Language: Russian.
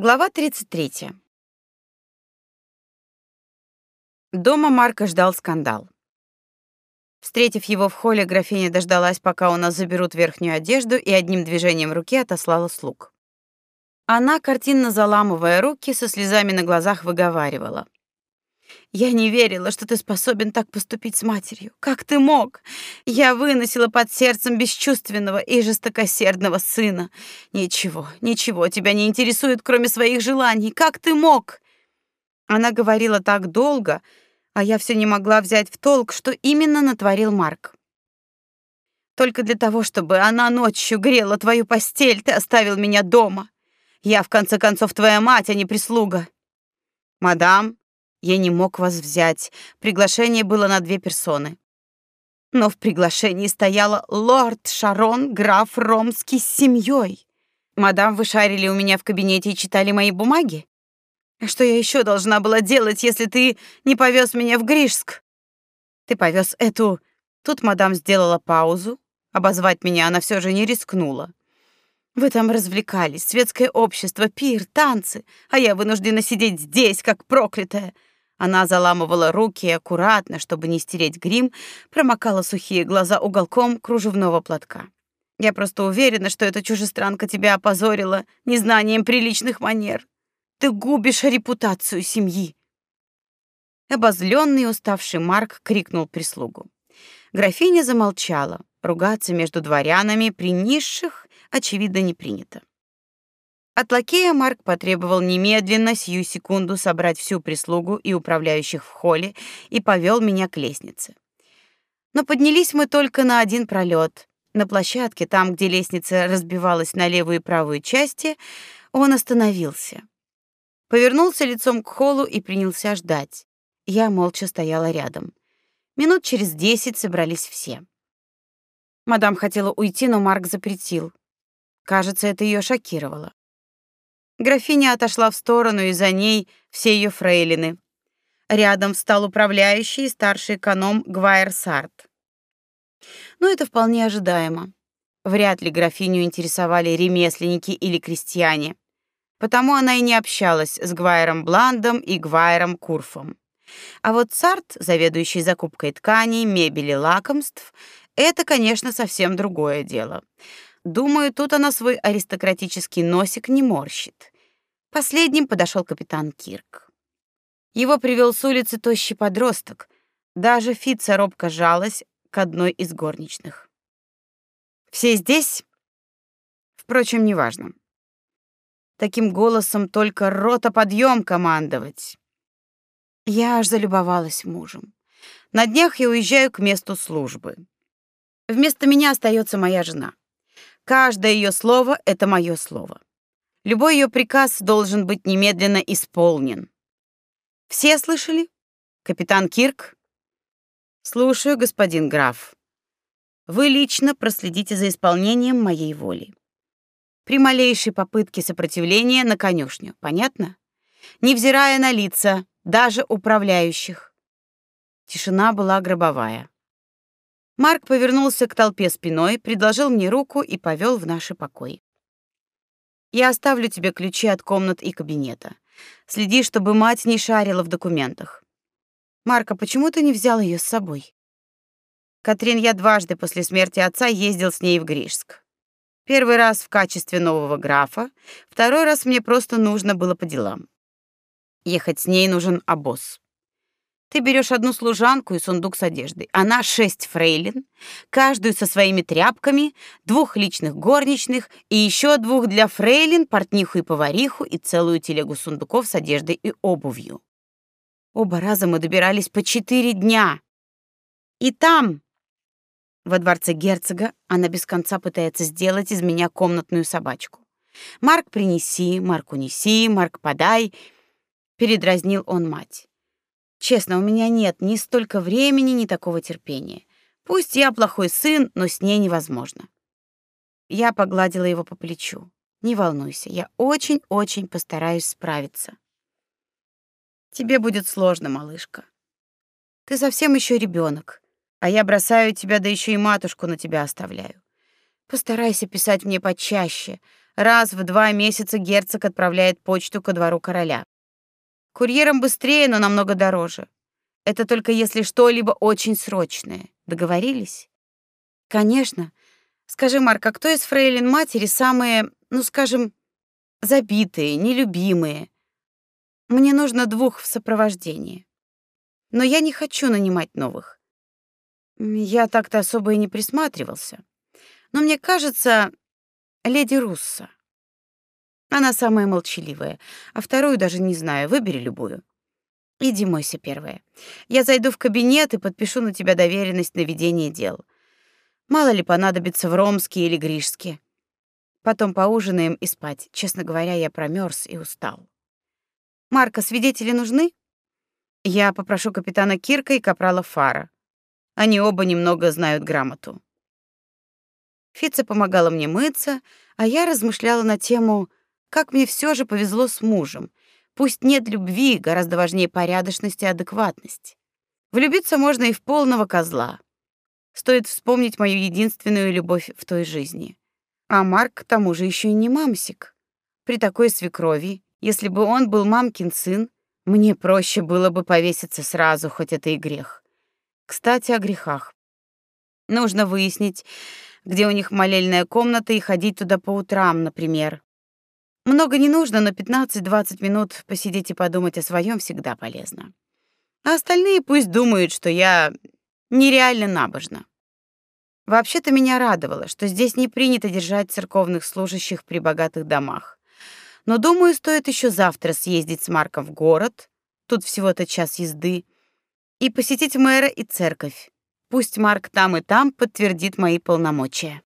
Глава 33. Дома Марка ждал скандал. Встретив его в холле, графиня дождалась, пока у нас заберут верхнюю одежду, и одним движением руки отослала слуг. Она, картинно заламывая руки, со слезами на глазах выговаривала: "Я не верила, что ты способен так поступить с матерью. Как ты мог? Я выносила под сердцем бесчувственного и жестокосердного сына. Ничего, ничего тебя не интересует, кроме своих желаний. Как ты мог?" Она говорила так долго, а я все не могла взять в толк, что именно натворил Марк. Только для того, чтобы она ночью грела твою постель, ты оставил меня дома. Я в конце концов твоя мать, а не прислуга. Мадам, я не мог вас взять. Приглашение было на две персоны. Но в приглашении стояла лорд Шарон, граф Ромский с семьей. Мадам, вы шарили у меня в кабинете и читали мои бумаги? Что я еще должна была делать, если ты не повез меня в Гришск? Ты повез эту... Тут мадам сделала паузу. Обозвать меня она все же не рискнула. Вы там развлекались, светское общество, пир, танцы, а я вынуждена сидеть здесь, как проклятая. Она заламывала руки и аккуратно, чтобы не стереть грим, промокала сухие глаза уголком кружевного платка. Я просто уверена, что эта чужестранка тебя опозорила незнанием приличных манер. Ты губишь репутацию семьи. Обозленный и уставший Марк крикнул прислугу. Графиня замолчала. Ругаться между дворянами при низших очевидно не принято. От лакея Марк потребовал немедленно сию секунду собрать всю прислугу и управляющих в холле и повел меня к лестнице. Но поднялись мы только на один пролет. На площадке, там, где лестница разбивалась на левую и правую части, он остановился. Повернулся лицом к холлу и принялся ждать. Я молча стояла рядом. Минут через десять собрались все. Мадам хотела уйти, но Марк запретил. Кажется, это ее шокировало. Графиня отошла в сторону, и за ней все ее фрейлины. Рядом встал управляющий и старший эконом Гвайер Сарт. Но это вполне ожидаемо. Вряд ли графиню интересовали ремесленники или крестьяне. Потому она и не общалась с Гвайером Бландом и Гвайером Курфом. А вот Сарт, заведующий закупкой тканей, мебели, лакомств, это, конечно, совсем другое дело. Думаю, тут она свой аристократический носик не морщит. Последним подошел капитан Кирк. Его привел с улицы тощий подросток. Даже Фица робко жалась к одной из горничных. Все здесь? Впрочем, неважно. Таким голосом только рота подъем командовать. Я аж залюбовалась мужем. На днях я уезжаю к месту службы. Вместо меня остается моя жена. Каждое ее слово это мое слово. Любой ее приказ должен быть немедленно исполнен. Все слышали? Капитан Кирк? Слушаю, господин граф. Вы лично проследите за исполнением моей воли при малейшей попытке сопротивления на конюшню. Понятно? Невзирая на лица, даже управляющих. Тишина была гробовая. Марк повернулся к толпе спиной, предложил мне руку и повел в наши покои. Я оставлю тебе ключи от комнат и кабинета. Следи, чтобы мать не шарила в документах. Марка, почему ты не взял ее с собой? Катрин, я дважды после смерти отца ездил с ней в Гришск. Первый раз в качестве нового графа, второй раз мне просто нужно было по делам. Ехать с ней нужен обоз. Ты берешь одну служанку и сундук с одеждой. Она шесть фрейлин, каждую со своими тряпками, двух личных горничных и еще двух для фрейлин, портниху и повариху и целую телегу сундуков с одеждой и обувью. Оба раза мы добирались по четыре дня. И там, во дворце герцога она без конца пытается сделать из меня комнатную собачку. Марк, принеси, Марк, унеси, Марк, подай, передразнил он мать. Честно, у меня нет ни столько времени, ни такого терпения. Пусть я плохой сын, но с ней невозможно. Я погладила его по плечу. Не волнуйся, я очень-очень постараюсь справиться. Тебе будет сложно, малышка. Ты совсем еще ребенок. А я бросаю тебя, да еще и матушку на тебя оставляю. Постарайся писать мне почаще, Раз в два месяца герцог отправляет почту ко двору короля. Курьером быстрее, но намного дороже. Это только если что-либо очень срочное. Договорились? Конечно. Скажи, Марк, а кто из фрейлин матери самые, ну, скажем, забитые, нелюбимые? Мне нужно двух в сопровождении. Но я не хочу нанимать новых. Я так-то особо и не присматривался. Но мне кажется, леди Русса. Она самая молчаливая, а вторую даже не знаю, выбери любую. Иди мойся первая. Я зайду в кабинет и подпишу на тебя доверенность на ведение дел. Мало ли понадобится в Ромске или Гришске. Потом поужинаем и спать. Честно говоря, я промерз и устал. Марка, свидетели нужны? Я попрошу капитана Кирка и капрала Фара. Они оба немного знают грамоту. Фица помогала мне мыться, а я размышляла на тему, как мне все же повезло с мужем, Пусть нет любви, гораздо важнее порядочность и адекватность. Влюбиться можно и в полного козла. Стоит вспомнить мою единственную любовь в той жизни. А Марк к тому же еще и не мамсик. При такой свекрови, если бы он был мамкин сын, мне проще было бы повеситься сразу, хоть это и грех. Кстати, о грехах. Нужно выяснить, где у них молельная комната и ходить туда по утрам, например. Много не нужно, но 15-20 минут посидеть и подумать о своем всегда полезно. А остальные пусть думают, что я нереально набожна. Вообще-то меня радовало, что здесь не принято держать церковных служащих при богатых домах. Но думаю, стоит еще завтра съездить с Марком в город, тут всего-то час езды, и посетить мэра и церковь. Пусть Марк там и там подтвердит мои полномочия.